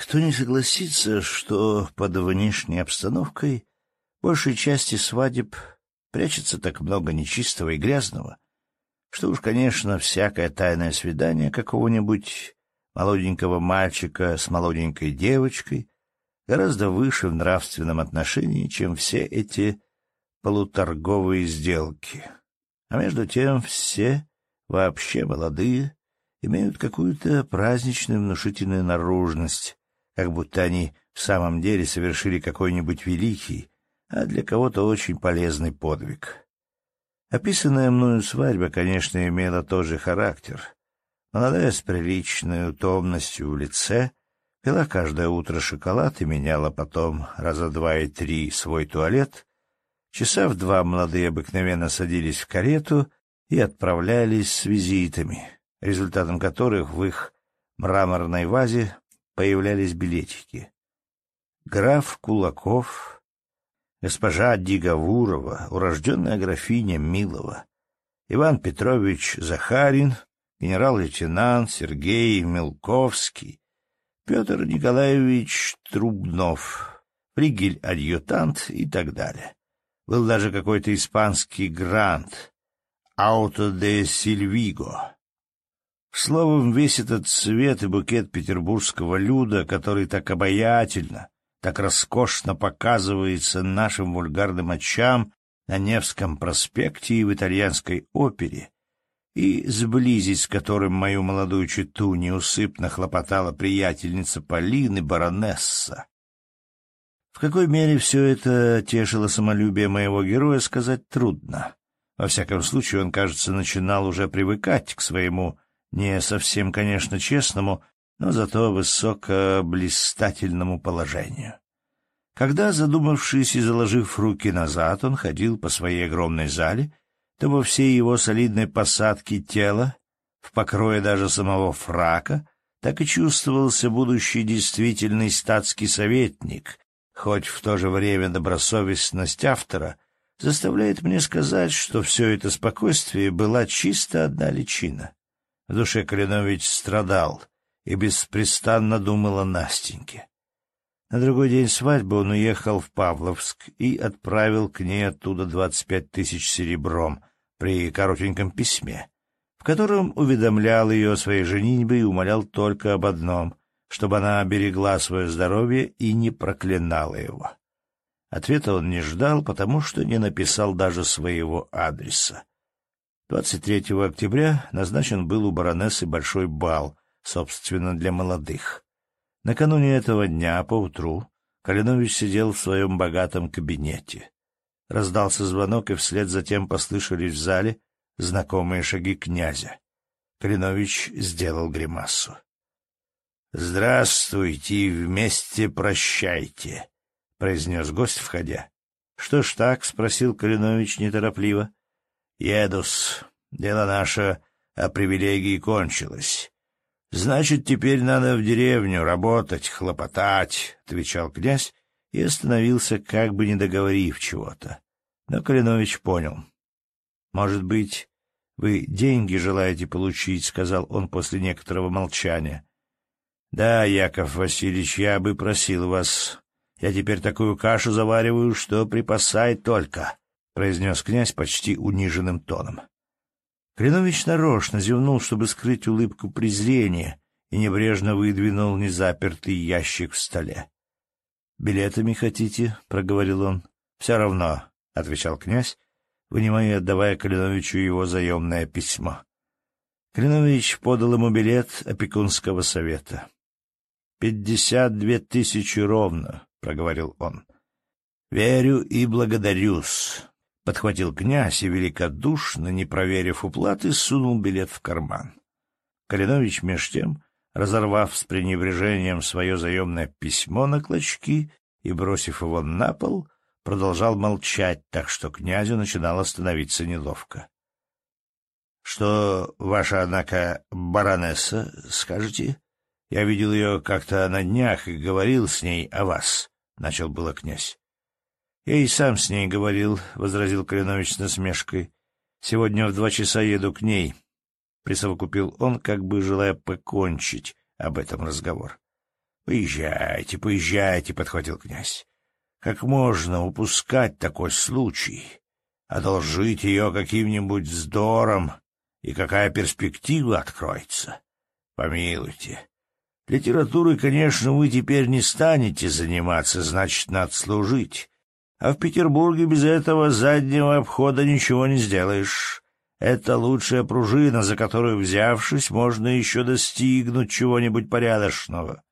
Кто не согласится, что под внешней обстановкой большей части свадеб прячется так много нечистого и грязного, что уж, конечно, всякое тайное свидание какого-нибудь молоденького мальчика с молоденькой девочкой гораздо выше в нравственном отношении, чем все эти полуторговые сделки. А между тем все вообще молодые, имеют какую-то праздничную внушительную наружность, как будто они в самом деле совершили какой-нибудь великий, а для кого-то очень полезный подвиг. Описанная мною свадьба, конечно, имела тот же характер. Молодая с приличной утомностью в лице пила каждое утро шоколад и меняла потом раза два и три свой туалет. Часа в два молодые обыкновенно садились в карету и отправлялись с визитами, результатом которых в их мраморной вазе появлялись билетики. Граф Кулаков госпожа Дигавурова, урожденная графиня Милова, Иван Петрович Захарин, генерал-лейтенант Сергей Мелковский, Петр Николаевич Трубнов, флигель-адъютант и так далее. Был даже какой-то испанский грант «Ауто де Сильвиго». Словом, весь этот цвет и букет петербургского люда, который так обаятельно, так роскошно показывается нашим вульгарным очам на Невском проспекте и в итальянской опере, и сблизить с которым мою молодую читу неусыпно хлопотала приятельница Полины, баронесса. В какой мере все это тешило самолюбие моего героя, сказать трудно. Во всяком случае, он, кажется, начинал уже привыкать к своему, не совсем, конечно, честному, но зато высокоблистательному положению. Когда, задумавшись и заложив руки назад, он ходил по своей огромной зале, то во всей его солидной посадке тела, в покрое даже самого фрака, так и чувствовался будущий действительный статский советник, хоть в то же время добросовестность автора заставляет мне сказать, что все это спокойствие была чисто одна личина. В душе Калинович страдал, и беспрестанно думал о Настеньке. На другой день свадьбы он уехал в Павловск и отправил к ней оттуда двадцать пять тысяч серебром при коротеньком письме, в котором уведомлял ее о своей женитьбе и умолял только об одном — чтобы она берегла свое здоровье и не проклинала его. Ответа он не ждал, потому что не написал даже своего адреса. 23 октября назначен был у баронессы большой бал, собственно, для молодых. Накануне этого дня, поутру, Калинович сидел в своем богатом кабинете. Раздался звонок, и вслед затем послышались в зале знакомые шаги князя. Калинович сделал гримасу. — Здравствуйте и вместе прощайте, — произнес гость, входя. — Что ж так? — спросил Калинович неторопливо. — Еду-с. Дело наше о привилегии кончилось. — Значит, теперь надо в деревню работать, хлопотать, — отвечал князь и остановился, как бы не договорив чего-то. Но Калинович понял. — Может быть, вы деньги желаете получить, — сказал он после некоторого молчания. — Да, Яков Васильевич, я бы просил вас. Я теперь такую кашу завариваю, что припасай только, — произнес князь почти униженным тоном. Кленович нарочно зевнул, чтобы скрыть улыбку презрения, и небрежно выдвинул незапертый ящик в столе. — Билетами хотите? — проговорил он. — Все равно, — отвечал князь, вынимая и отдавая Калиновичу его заемное письмо. Калинович подал ему билет опекунского совета. — Пятьдесят две тысячи ровно, — проговорил он. — Верю и благодарюсь. — подхватил князь и великодушно, не проверив уплаты, сунул билет в карман. Калинович, меж тем, разорвав с пренебрежением свое заемное письмо на клочки и бросив его на пол, продолжал молчать, так что князю начинало становиться неловко. — Что ваша, однако, баронесса, скажете? Я видел ее как-то на днях и говорил с ней о вас, — начал было князь. — Я и сам с ней говорил, — возразил Калинович с насмешкой. — Сегодня в два часа еду к ней, — присовокупил он, как бы желая покончить об этом разговор. — Поезжайте, поезжайте, — подхватил князь. — Как можно упускать такой случай? Одолжить ее каким-нибудь вздором, и какая перспектива откроется? Помилуйте. Литературой, конечно, вы теперь не станете заниматься, значит, надо служить. А в Петербурге без этого заднего обхода ничего не сделаешь. Это лучшая пружина, за которую, взявшись, можно еще достигнуть чего-нибудь порядочного.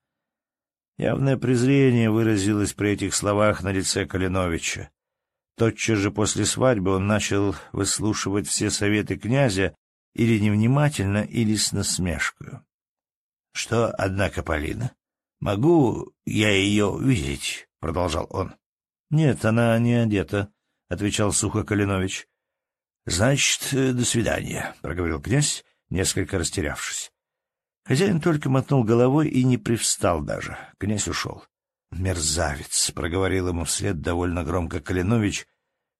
Явное презрение выразилось при этих словах на лице Калиновича. Тотчас же после свадьбы он начал выслушивать все советы князя или невнимательно, или с насмешкой. — Что, однако, Полина? Могу я ее видеть? — продолжал он. — Нет, она не одета, — отвечал сухо Калинович. — Значит, э, до свидания, — проговорил князь, несколько растерявшись. Хозяин только мотнул головой и не привстал даже. Князь ушел. «Мерзавец!» — проговорил ему вслед довольно громко Калинович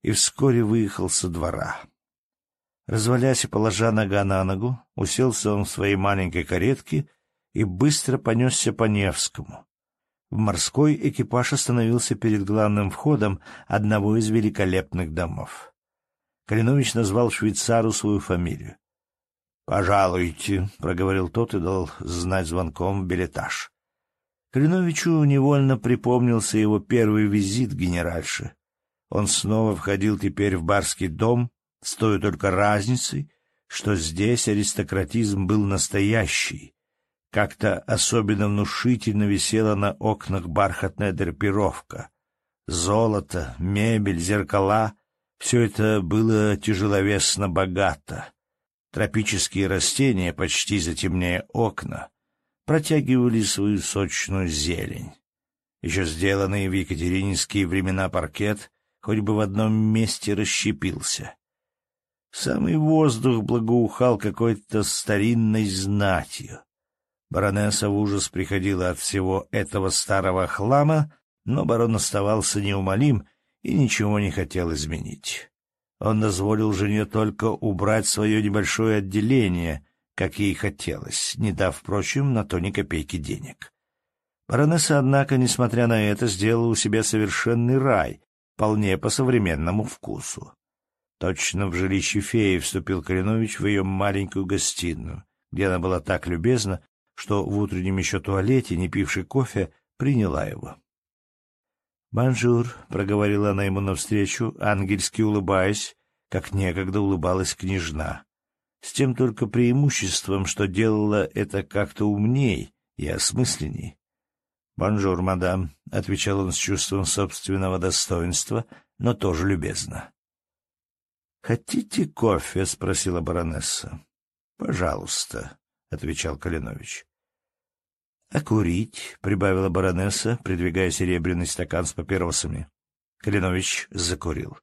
и вскоре выехал со двора. Развалясь и положа нога на ногу, уселся он в своей маленькой каретке и быстро понесся по Невскому. В морской экипаж остановился перед главным входом одного из великолепных домов. Калинович назвал швейцару свою фамилию. «Пожалуйте», — проговорил тот и дал знать звонком в билетаж. Калиновичу невольно припомнился его первый визит к генеральше. Он снова входил теперь в барский дом, с той только разницей, что здесь аристократизм был настоящий. Как-то особенно внушительно висела на окнах бархатная драпировка. Золото, мебель, зеркала — все это было тяжеловесно богато. Тропические растения, почти затемняя окна, протягивали свою сочную зелень. Еще сделанный в екатерининские времена паркет хоть бы в одном месте расщепился. Самый воздух благоухал какой-то старинной знатью. Баронесса в ужас приходила от всего этого старого хлама, но барон оставался неумолим и ничего не хотел изменить. Он дозволил жене только убрать свое небольшое отделение, как ей хотелось, не дав, впрочем, на то ни копейки денег. Баронесса, однако, несмотря на это, сделала у себя совершенный рай, вполне по современному вкусу. Точно в жилище феи вступил Калинович в ее маленькую гостиную, где она была так любезна, что в утреннем еще туалете, не пивши кофе, приняла его. «Bonjour», — проговорила она ему навстречу, ангельски улыбаясь, как некогда улыбалась княжна, с тем только преимуществом, что делала это как-то умней и осмысленней. «Bonjour, madame», — отвечал он с чувством собственного достоинства, но тоже любезно. «Хотите кофе?» — спросила баронесса. «Пожалуйста», — отвечал Калинович. «А курить?» — прибавила баронесса, придвигая серебряный стакан с папиросами. Калинович закурил.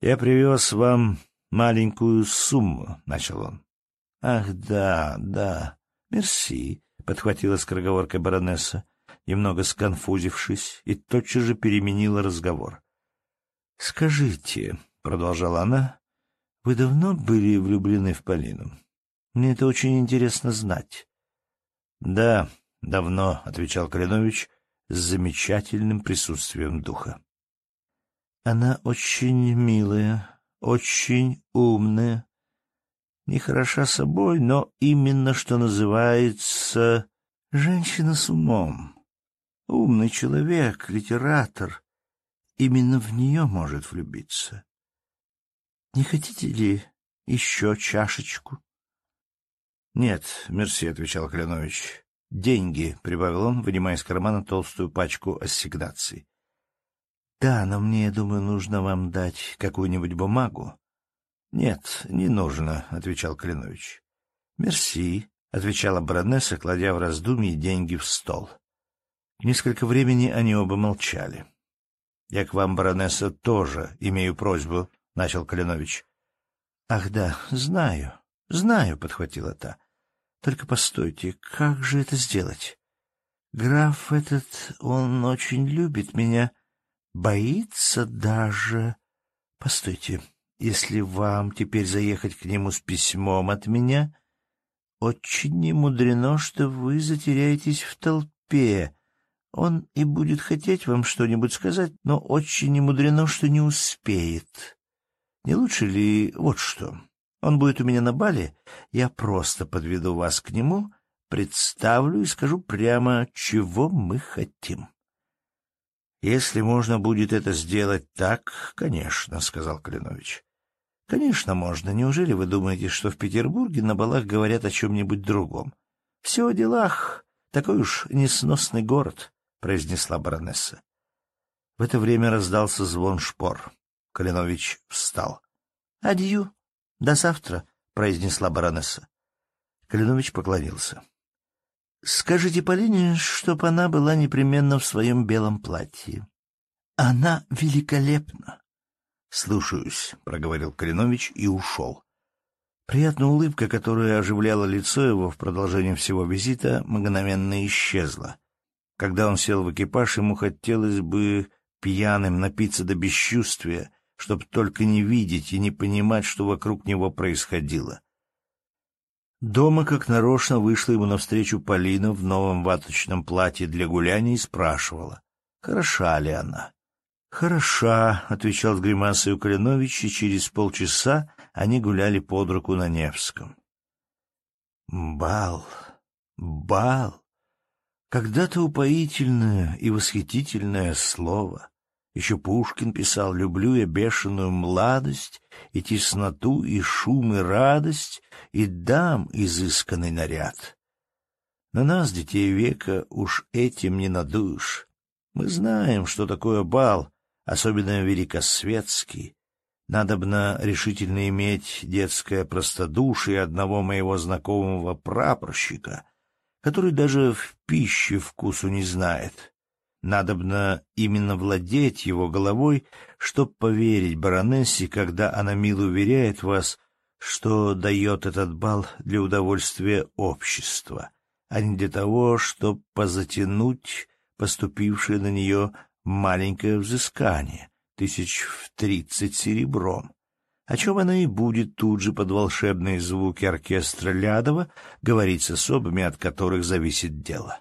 «Я привез вам маленькую сумму», — начал он. «Ах, да, да, мерси», — подхватила скороговоркой баронесса, немного сконфузившись, и тотчас же переменила разговор. «Скажите», — продолжала она, — «вы давно были влюблены в Полину? Мне это очень интересно знать». — Да, давно, — отвечал Калинович с замечательным присутствием духа. — Она очень милая, очень умная, не хороша собой, но именно что называется женщина с умом. Умный человек, литератор, именно в нее может влюбиться. Не хотите ли еще чашечку? «Нет, мерси», — отвечал Клянович. «Деньги», — прибавил он, вынимая из кармана толстую пачку ассигнаций. «Да, но мне, я думаю, нужно вам дать какую-нибудь бумагу». «Нет, не нужно», — отвечал Калинович. «Мерси», — отвечала баронесса, кладя в раздумье деньги в стол. Несколько времени они оба молчали. «Я к вам, баронесса, тоже имею просьбу», — начал Калинович. «Ах да, знаю, знаю», — подхватила та. Только постойте, как же это сделать? Граф этот, он очень любит меня, боится даже... Постойте, если вам теперь заехать к нему с письмом от меня, очень не мудрено, что вы затеряетесь в толпе. Он и будет хотеть вам что-нибудь сказать, но очень немудрено, что не успеет. Не лучше ли вот что? Он будет у меня на бале, я просто подведу вас к нему, представлю и скажу прямо, чего мы хотим. — Если можно будет это сделать так, конечно, — сказал Калинович. — Конечно, можно. Неужели вы думаете, что в Петербурге на балах говорят о чем-нибудь другом? Все о делах. Такой уж несносный город, — произнесла баронесса. В это время раздался звон шпор. Калинович встал. — Адью. До завтра, — произнесла баронесса. Калинович поклонился. — Скажите Полине, чтоб она была непременно в своем белом платье. Она великолепна. — Слушаюсь, — проговорил Калинович и ушел. Приятная улыбка, которая оживляла лицо его в продолжении всего визита, мгновенно исчезла. Когда он сел в экипаж, ему хотелось бы пьяным напиться до бесчувствия, чтобы только не видеть и не понимать, что вокруг него происходило. Дома как нарочно вышла ему навстречу Полина в новом ваточном платье для гуляния и спрашивала, хороша ли она. «Хороша», — отвечал с гримасой Калинович, и через полчаса они гуляли под руку на Невском. «Бал! Бал!» Когда-то упоительное и восхитительное слово. Еще Пушкин писал «Люблю я бешеную младость, и тесноту, и шум, и радость, и дам изысканный наряд». На нас, детей века, уж этим не надуешь. Мы знаем, что такое бал, особенно великосветский. Надобно решительно иметь детское простодушие одного моего знакомого прапорщика, который даже в пище вкусу не знает. Надобно именно владеть его головой, чтоб поверить баронессе, когда она мило уверяет вас, что дает этот бал для удовольствия общества, а не для того, чтоб позатянуть поступившее на нее маленькое взыскание, тысяч в тридцать серебром, о чем она и будет тут же под волшебные звуки оркестра Лядова говорить с особами, от которых зависит дело.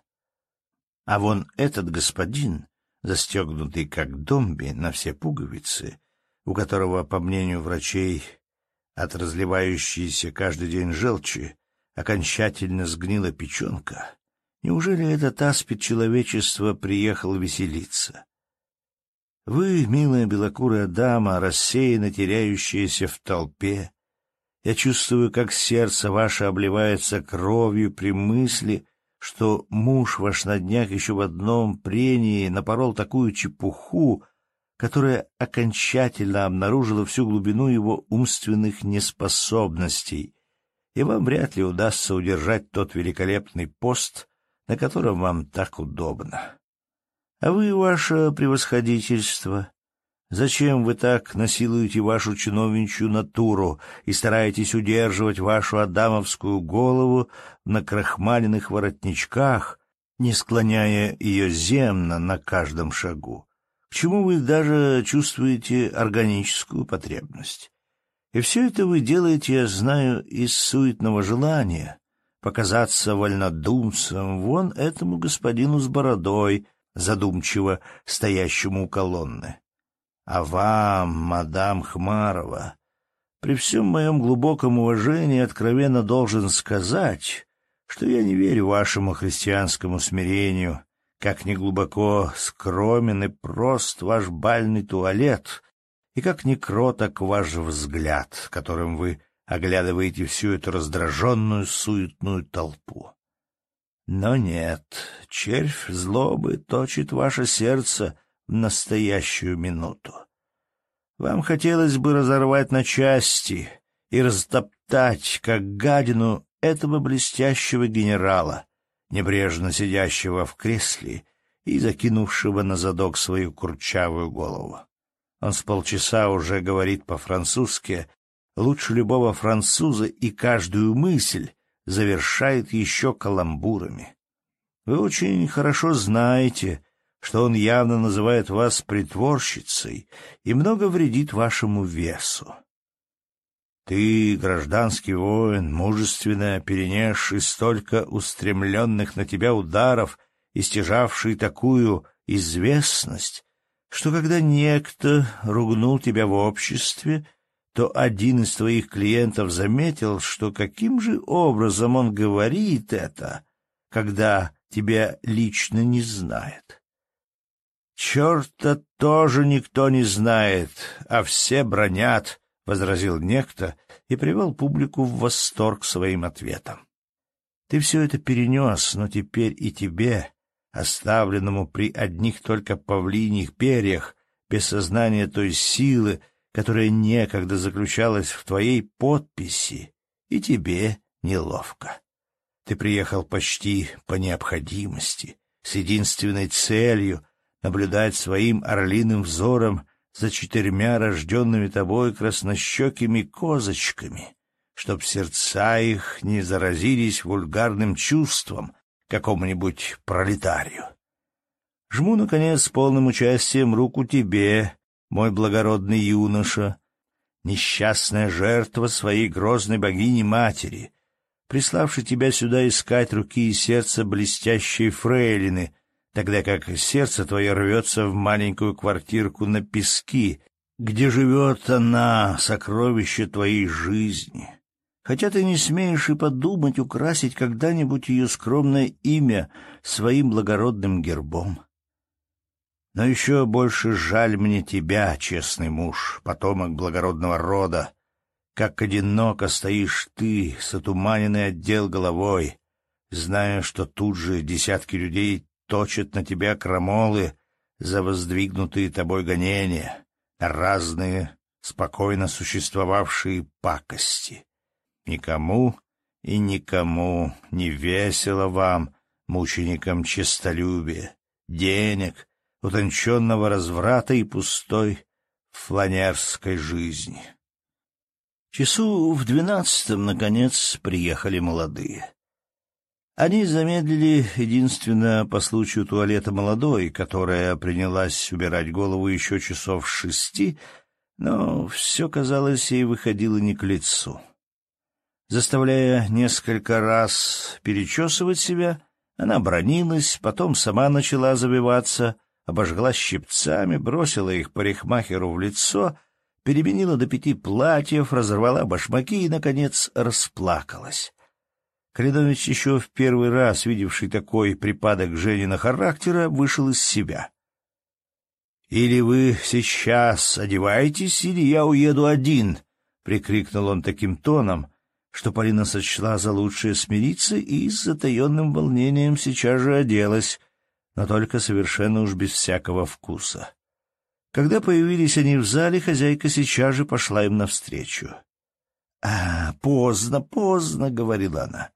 А вон этот господин, застегнутый как домби на все пуговицы, у которого, по мнению врачей, от разливающейся каждый день желчи окончательно сгнила печенка, неужели этот аспид человечества приехал веселиться? Вы, милая белокурая дама, рассеянно теряющаяся в толпе, я чувствую, как сердце ваше обливается кровью при мысли, что муж ваш на днях еще в одном прении напорол такую чепуху, которая окончательно обнаружила всю глубину его умственных неспособностей, и вам вряд ли удастся удержать тот великолепный пост, на котором вам так удобно. А вы, ваше превосходительство, Зачем вы так насилуете вашу чиновничью натуру и стараетесь удерживать вашу адамовскую голову на крахмаленных воротничках, не склоняя ее земно на каждом шагу? К чему вы даже чувствуете органическую потребность? И все это вы делаете, я знаю, из суетного желания показаться вольнодумцем вон этому господину с бородой, задумчиво стоящему у колонны. А вам, мадам Хмарова, при всем моем глубоком уважении откровенно должен сказать, что я не верю вашему христианскому смирению, как неглубоко скромен и прост ваш бальный туалет, и как не кроток ваш взгляд, которым вы оглядываете всю эту раздраженную суетную толпу. Но нет, червь злобы точит ваше сердце настоящую минуту. Вам хотелось бы разорвать на части и растоптать, как гадину, этого блестящего генерала, небрежно сидящего в кресле и закинувшего на задок свою курчавую голову. Он с полчаса уже говорит по-французски, лучше любого француза, и каждую мысль завершает еще каламбурами. Вы очень хорошо знаете, что он явно называет вас притворщицей и много вредит вашему весу. Ты, гражданский воин, мужественно перенесший столько устремленных на тебя ударов истяжавший такую известность, что когда некто ругнул тебя в обществе, то один из твоих клиентов заметил, что каким же образом он говорит это, когда тебя лично не знает. «Черта тоже никто не знает, а все бронят», — возразил некто и привел публику в восторг своим ответом. «Ты все это перенес, но теперь и тебе, оставленному при одних только павлиньих перьях, без сознания той силы, которая некогда заключалась в твоей подписи, и тебе неловко. Ты приехал почти по необходимости, с единственной целью наблюдать своим орлиным взором за четырьмя рожденными тобой краснощекими козочками, чтоб сердца их не заразились вульгарным чувством какому-нибудь пролетарию. Жму, наконец, с полным участием руку тебе, мой благородный юноша, несчастная жертва своей грозной богини-матери, приславшей тебя сюда искать руки и сердца блестящей фрейлины — тогда как сердце твое рвется в маленькую квартирку на пески, где живет она, сокровище твоей жизни. Хотя ты не смеешь и подумать украсить когда-нибудь ее скромное имя своим благородным гербом. Но еще больше жаль мне тебя, честный муж, потомок благородного рода, как одиноко стоишь ты, с отуманенный отдел головой, зная, что тут же десятки людей точат на тебя крамолы за воздвигнутые тобой гонения, разные спокойно существовавшие пакости. Никому и никому не весело вам, мученикам честолюбия, денег, утонченного разврата и пустой фланерской жизни. Часу в двенадцатом, наконец, приехали молодые. Они замедлили единственно по случаю туалета молодой, которая принялась убирать голову еще часов шести, но все, казалось, ей выходило не к лицу. Заставляя несколько раз перечесывать себя, она бронилась, потом сама начала забиваться, обожгла щипцами, бросила их парикмахеру в лицо, переменила до пяти платьев, разорвала башмаки и, наконец, расплакалась. Каледонович, еще в первый раз видевший такой припадок Женина характера, вышел из себя. «Или вы сейчас одеваетесь, или я уеду один!» — прикрикнул он таким тоном, что Полина сочла за лучшее смириться и с затаенным волнением сейчас же оделась, но только совершенно уж без всякого вкуса. Когда появились они в зале, хозяйка сейчас же пошла им навстречу. — А, поздно, поздно, — говорила она.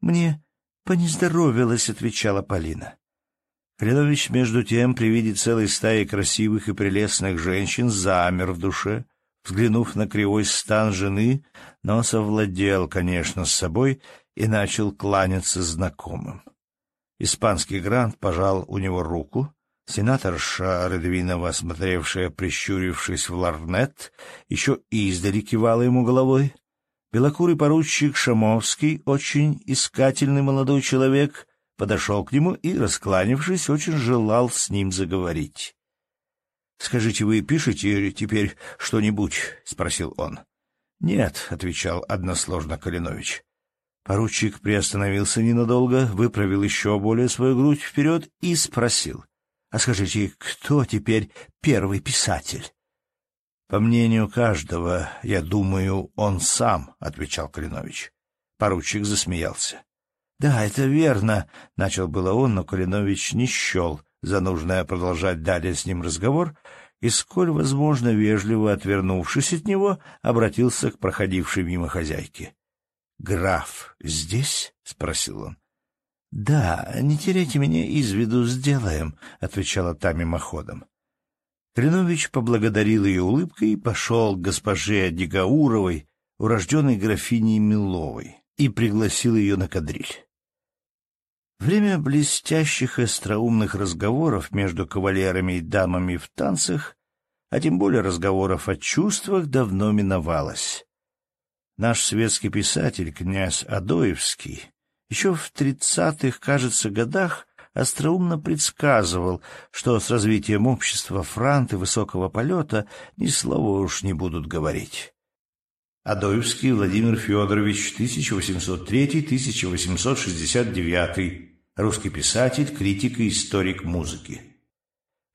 Мне понездоровилось, — отвечала Полина. Кленович, между тем, при виде целой стаи красивых и прелестных женщин, замер в душе, взглянув на кривой стан жены, но совладел, конечно, с собой и начал кланяться знакомым. Испанский грант пожал у него руку, сенаторша Редвинова, смотревшая, прищурившись в ларнет, еще издали кивала ему головой, Белокурый поручик Шамовский, очень искательный молодой человек, подошел к нему и, раскланившись, очень желал с ним заговорить. — Скажите, вы пишете теперь что-нибудь? — спросил он. — Нет, — отвечал односложно Калинович. Поручик приостановился ненадолго, выправил еще более свою грудь вперед и спросил. — А скажите, кто теперь первый писатель? По мнению каждого, я думаю, он сам, — отвечал Калинович. Поручик засмеялся. — Да, это верно, — начал было он, но Калинович не счел за нужное продолжать далее с ним разговор, и, сколь возможно, вежливо отвернувшись от него, обратился к проходившей мимо хозяйке. — Граф здесь? — спросил он. — Да, не теряйте меня из виду, сделаем, — отвечала та мимоходом. Калинович поблагодарил ее улыбкой и пошел к госпоже Дегауровой, урожденной графиней Миловой, и пригласил ее на кадриль. Время блестящих и остроумных разговоров между кавалерами и дамами в танцах, а тем более разговоров о чувствах, давно миновалось. Наш светский писатель, князь Адоевский, еще в тридцатых, кажется, годах остроумно предсказывал, что с развитием общества франты высокого полета ни слова уж не будут говорить. Адоевский Владимир Федорович, 1803-1869, русский писатель, критик и историк музыки.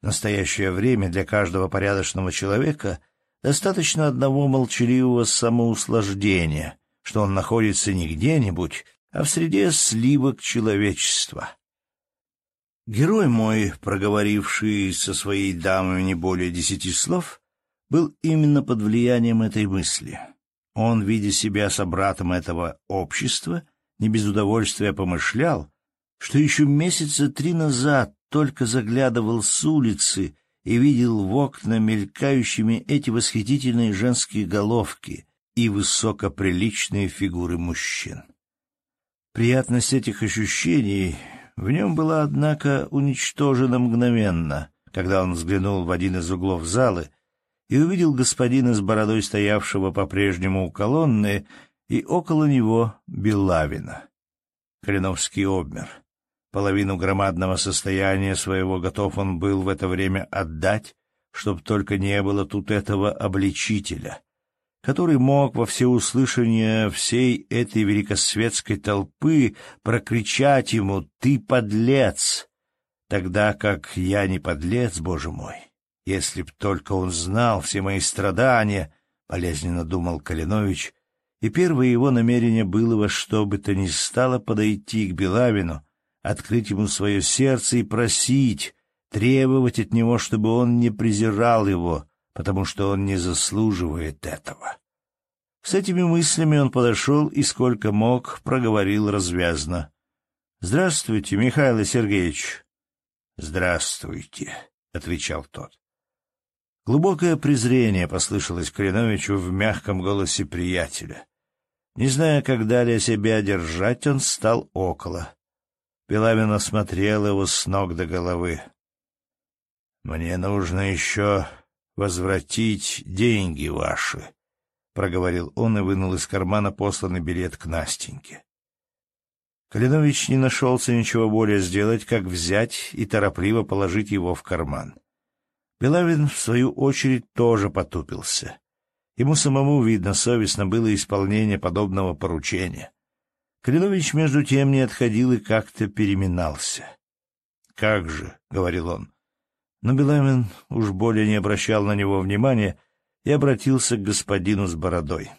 В настоящее время для каждого порядочного человека достаточно одного молчаливого самоуслаждения, что он находится не где-нибудь, а в среде сливок человечества. Герой мой, проговоривший со своей дамой не более десяти слов, был именно под влиянием этой мысли. Он, видя себя собратом этого общества, не без удовольствия помышлял, что еще месяца три назад только заглядывал с улицы и видел в окна мелькающими эти восхитительные женские головки и высокоприличные фигуры мужчин. Приятность этих ощущений в нем была, однако, уничтожена мгновенно, когда он взглянул в один из углов залы и увидел господина с бородой, стоявшего по-прежнему у колонны, и около него Белавина. Калиновский обмер. Половину громадного состояния своего готов он был в это время отдать, чтоб только не было тут этого обличителя, который мог во всеуслышание всей этой великосветской толпы прокричать ему «Ты подлец!» Тогда как я не подлец, Боже мой. Если б только он знал все мои страдания, — болезненно думал Калинович, и первое его намерение было во что бы то ни стало подойти к Белавину, открыть ему свое сердце и просить, требовать от него, чтобы он не презирал его, потому что он не заслуживает этого. С этими мыслями он подошел и, сколько мог, проговорил развязно. — Здравствуйте, Михаил Сергеевич. — Здравствуйте, — отвечал тот. Глубокое презрение послышалось Калиновичу в мягком голосе приятеля. Не зная, как далее себя держать, он стал около. Пилавин осмотрел его с ног до головы. — Мне нужно еще возвратить деньги ваши, — проговорил он и вынул из кармана посланный билет к Настеньке. Калинович не нашелся ничего более сделать, как взять и торопливо положить его в карман. Белавин, в свою очередь, тоже потупился. Ему самому, видно, совестно было исполнение подобного поручения. Калинович, между тем, не отходил и как-то переминался. — Как же, — говорил он, но Беламин уж более не обращал на него внимания и обратился к господину с бородой.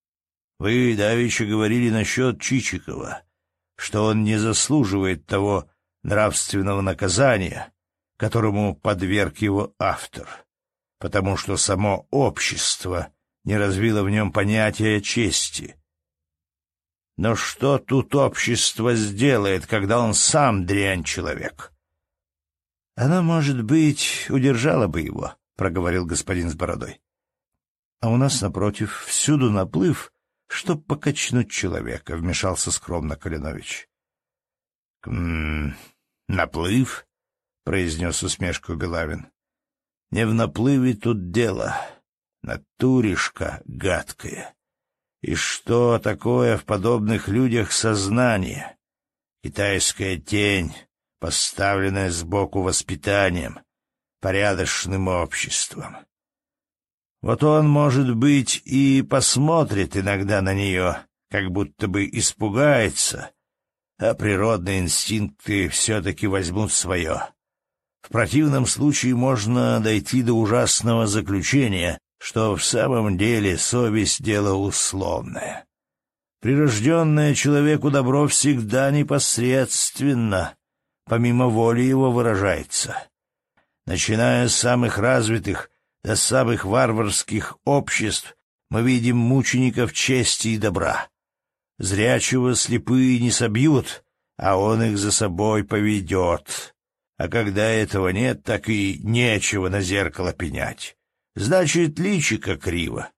— Вы давеча говорили насчет Чичикова, что он не заслуживает того нравственного наказания, которому подверг его автор, потому что само общество не развило в нем понятия чести. Но что тут общество сделает, когда он сам дрянь человек? Она, может быть, удержала бы его, — проговорил господин с бородой. А у нас, напротив, всюду наплыв, чтоб покачнуть человека, — вмешался скромно Калинович. — Наплыв? — произнес усмешку Белавин. — Не в наплыве тут дело. Натуришка гадкая. И что такое в подобных людях сознание? Китайская тень, поставленное сбоку воспитанием, порядочным обществом. Вот он, может быть, и посмотрит иногда на нее, как будто бы испугается, а природные инстинкты все-таки возьмут свое. В противном случае можно дойти до ужасного заключения, что в самом деле совесть — дело условное. Прирожденное человеку добро всегда непосредственно, помимо воли его выражается. Начиная с самых развитых до самых варварских обществ, мы видим мучеников чести и добра. Зрячего слепые не собьют, а он их за собой поведет. А когда этого нет, так и нечего на зеркало пенять. Значит, личико криво.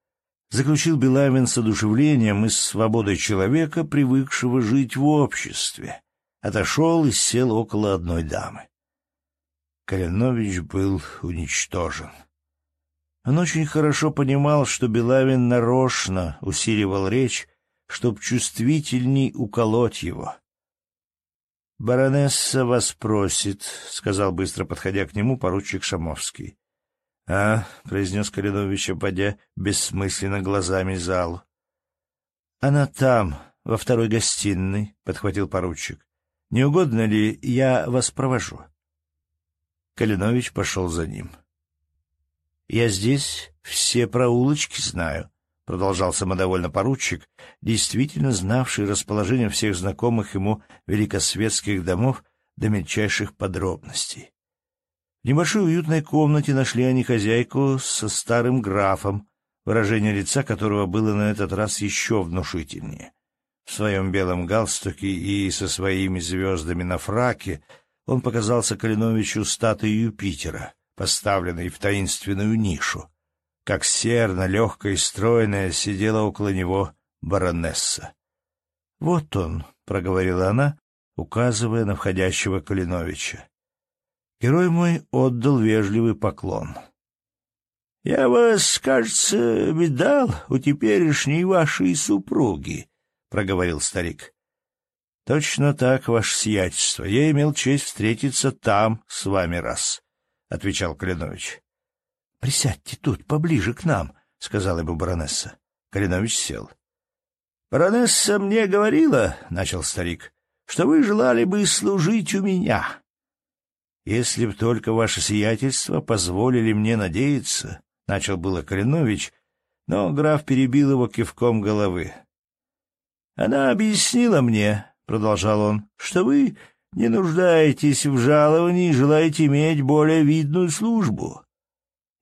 Заключил Белавин с одушевлением и с свободой человека, привыкшего жить в обществе отошел и сел около одной дамы. Калинович был уничтожен. Он очень хорошо понимал, что Белавин нарочно усиливал речь, чтоб чувствительней уколоть его. баронесса вас просит, — сказал быстро, подходя к нему поручик Шамовский. — А, — произнес Калинович, обводя бессмысленно глазами зал. — Она там, во второй гостиной, — подхватил поручик. — Не угодно ли я вас провожу? Калинович пошел за ним. — Я здесь все проулочки знаю, — продолжал самодовольно поручик, действительно знавший расположение всех знакомых ему великосветских домов до мельчайших подробностей. В небольшой уютной комнате нашли они хозяйку со старым графом, выражение лица которого было на этот раз еще внушительнее. В своем белом галстуке и со своими звездами на фраке он показался Калиновичу статуей Юпитера, поставленной в таинственную нишу. Как серна, легкая и стройная, сидела около него баронесса. — Вот он, — проговорила она, указывая на входящего Калиновича. Герой мой отдал вежливый поклон. — Я вас, кажется, видал у теперешней вашей супруги, — проговорил старик. — Точно так, ваше сиятельство. Я имел честь встретиться там с вами раз, — отвечал Калинович. — Присядьте тут, поближе к нам, — сказала ему баронесса. Калинович сел. — Баронесса мне говорила, — начал старик, — что вы желали бы служить у меня. «Если б только ваше сиятельство позволили мне надеяться», — начал было Калинович, но граф перебил его кивком головы. «Она объяснила мне», — продолжал он, — «что вы не нуждаетесь в жаловании и желаете иметь более видную службу».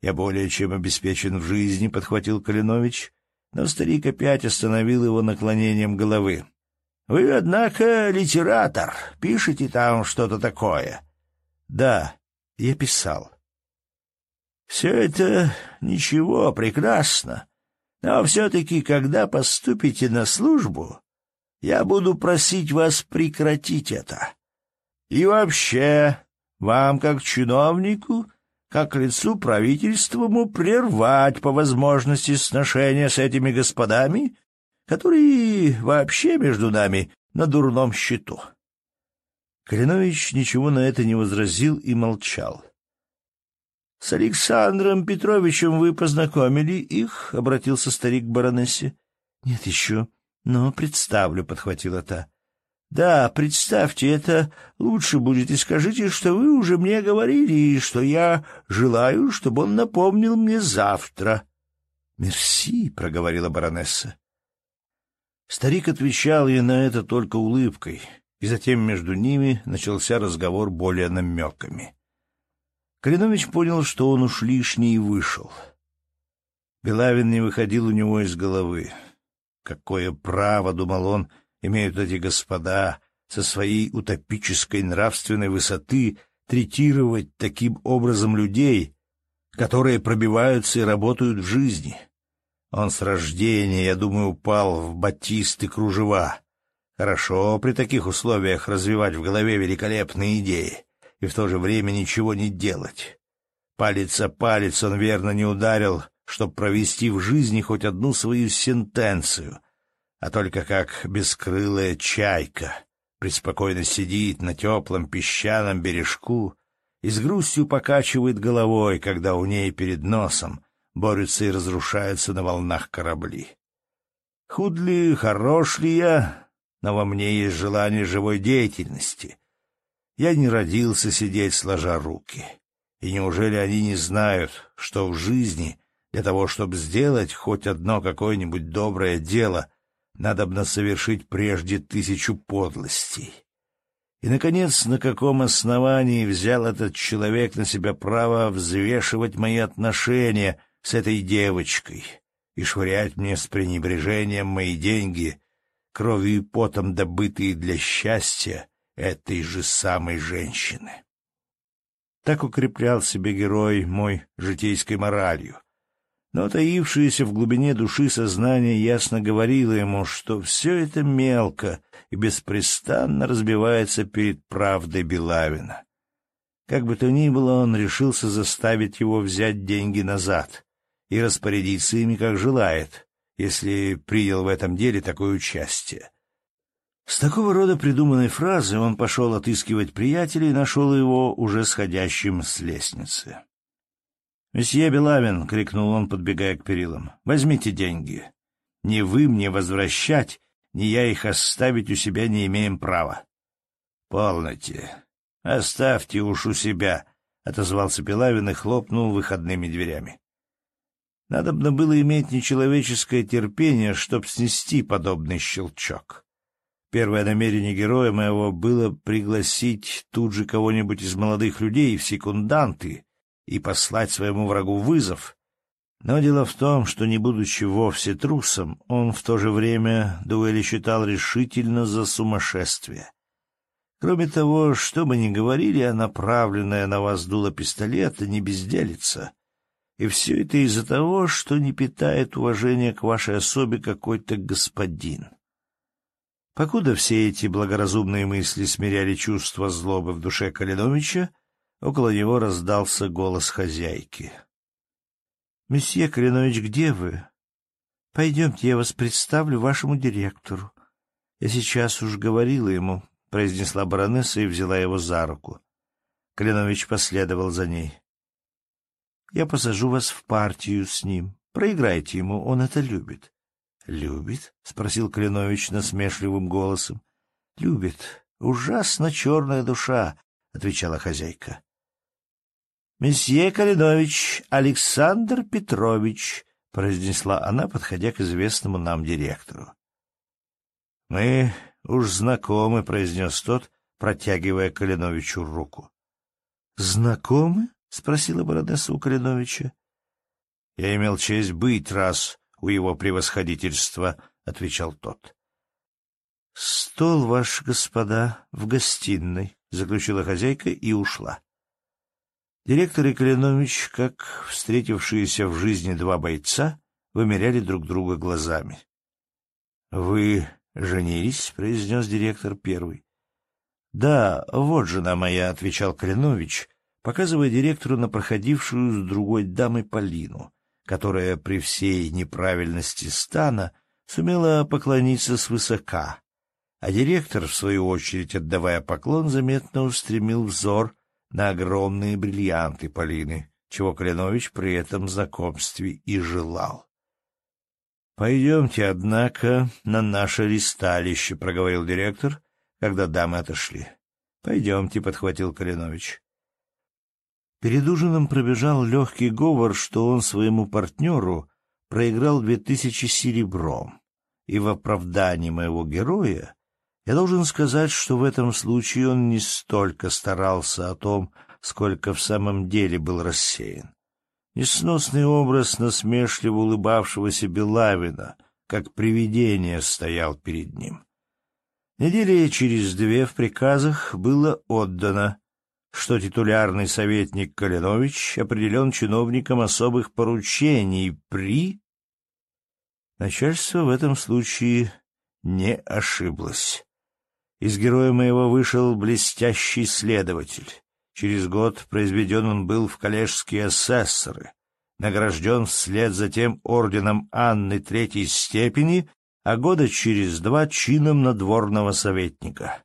«Я более чем обеспечен в жизни», — подхватил Калинович, но старик опять остановил его наклонением головы. «Вы, однако, литератор, пишете там что-то такое». Да, я писал. Все это ничего, прекрасно. Но все-таки, когда поступите на службу, я буду просить вас прекратить это. И вообще, вам, как чиновнику, как лицу правительствому, прервать по возможности сношения с этими господами, которые вообще между нами на дурном счету. Калинович ничего на это не возразил и молчал. — С Александром Петровичем вы познакомили их? — обратился старик к баронессе. — Нет еще, но представлю, — подхватила та. — Да, представьте, это лучше будет, и скажите, что вы уже мне говорили, и что я желаю, чтобы он напомнил мне завтра. — Мерси, — проговорила баронесса. Старик отвечал ей на это только улыбкой — и затем между ними начался разговор более намеками. Калинович понял, что он уж лишний и вышел. Белавин не выходил у него из головы. Какое право, — думал он, — имеют эти господа со своей утопической нравственной высоты третировать таким образом людей, которые пробиваются и работают в жизни. Он с рождения, я думаю, упал в батисты кружева. Хорошо при таких условиях развивать в голове великолепные идеи и в то же время ничего не делать. Палец о палец он верно не ударил, чтобы провести в жизни хоть одну свою сентенцию, а только как бескрылая чайка преспокойно сидит на теплом песчаном бережку и с грустью покачивает головой, когда у ней перед носом борются и разрушаются на волнах корабли. Худ ли, хорош ли я, но во мне есть желание живой деятельности. Я не родился сидеть сложа руки. И неужели они не знают, что в жизни для того, чтобы сделать хоть одно какое-нибудь доброе дело, надо бы совершить прежде тысячу подлостей? И, наконец, на каком основании взял этот человек на себя право взвешивать мои отношения с этой девочкой и швырять мне с пренебрежением мои деньги кровью и потом добытые для счастья этой же самой женщины. Так укреплял себе герой мой житейской моралью. Но таившееся в глубине души сознание ясно говорило ему, что все это мелко и беспрестанно разбивается перед правдой Белавина. Как бы то ни было, он решился заставить его взять деньги назад и распорядиться ими, как желает, если принял в этом деле такое участие. С такого рода придуманной фразы он пошел отыскивать приятеля и нашел его уже сходящим с лестницы. «Месье Белавин!» — крикнул он, подбегая к перилам. «Возьмите деньги. Ни вы мне возвращать, ни я их оставить у себя не имеем права». «Полноте. Оставьте уж у себя», — отозвался Белавин и хлопнул выходными дверями. Надобно было иметь нечеловеческое терпение, чтоб снести подобный щелчок. Первое намерение героя моего было пригласить тут же кого-нибудь из молодых людей в секунданты и послать своему врагу вызов. Но дело в том, что, не будучи вовсе трусом, он в то же время дуэли считал решительно за сумасшествие. Кроме того, что бы ни говорили, а направленная на вас дуло пистолета не безделится. И все это из-за того, что не питает уважения к вашей особе какой-то господин. Покуда все эти благоразумные мысли смиряли чувство злобы в душе Калиновича, около него раздался голос хозяйки. — Месье Калинович, где вы? Пойдемте, я вас представлю вашему директору. Я сейчас уж говорила ему, — произнесла баронесса и взяла его за руку. Калинович последовал за ней. — Я посажу вас в партию с ним. Проиграйте ему, он это любит. «Любит?» — спросил Калинович насмешливым голосом. «Любит. Ужасно черная душа», — отвечала хозяйка. «Месье Калинович Александр Петрович», — произнесла она, подходя к известному нам директору. «Мы уж знакомы», — произнес тот, протягивая Калиновичу руку. «Знакомы?» — спросила баронесса у Калиновича. «Я имел честь быть раз у его превосходительства, — отвечал тот. — Стол ваш, господа, в гостиной, — заключила хозяйка и ушла. Директор и Калинович, как встретившиеся в жизни два бойца, вымеряли друг друга глазами. — Вы женились? — произнес директор первый. — Да, вот жена моя, — отвечал Калинович, показывая директору на проходившую с другой дамой Полину которая при всей неправильности стана сумела поклониться свысока, а директор, в свою очередь, отдавая поклон, заметно устремил взор на огромные бриллианты Полины, чего Калинович при этом знакомстве и желал. — Пойдемте, однако, на наше ристалище, — проговорил директор, когда дамы отошли. — Пойдемте, — подхватил Калинович. Перед ужином пробежал легкий говор, что он своему партнеру проиграл две тысячи серебром, и в оправдании моего героя я должен сказать, что в этом случае он не столько старался о том, сколько в самом деле был рассеян. Несносный образ насмешливо улыбавшегося Белавина, как привидение, стоял перед ним. Недели через две в приказах было отдано что титулярный советник Калинович определен чиновником особых поручений при... Начальство в этом случае не ошиблось. Из героя моего вышел блестящий следователь. Через год произведен он был в коллежские асессоры, награжден вслед за тем орденом Анны Третьей степени, а года через два чином надворного советника.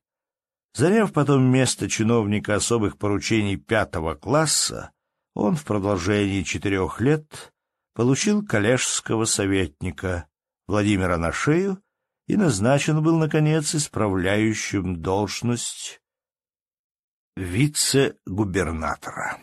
Заняв потом место чиновника особых поручений пятого класса, он в продолжении четырех лет получил коллежского советника Владимира на шею и назначен был, наконец, исправляющим должность вице-губернатора.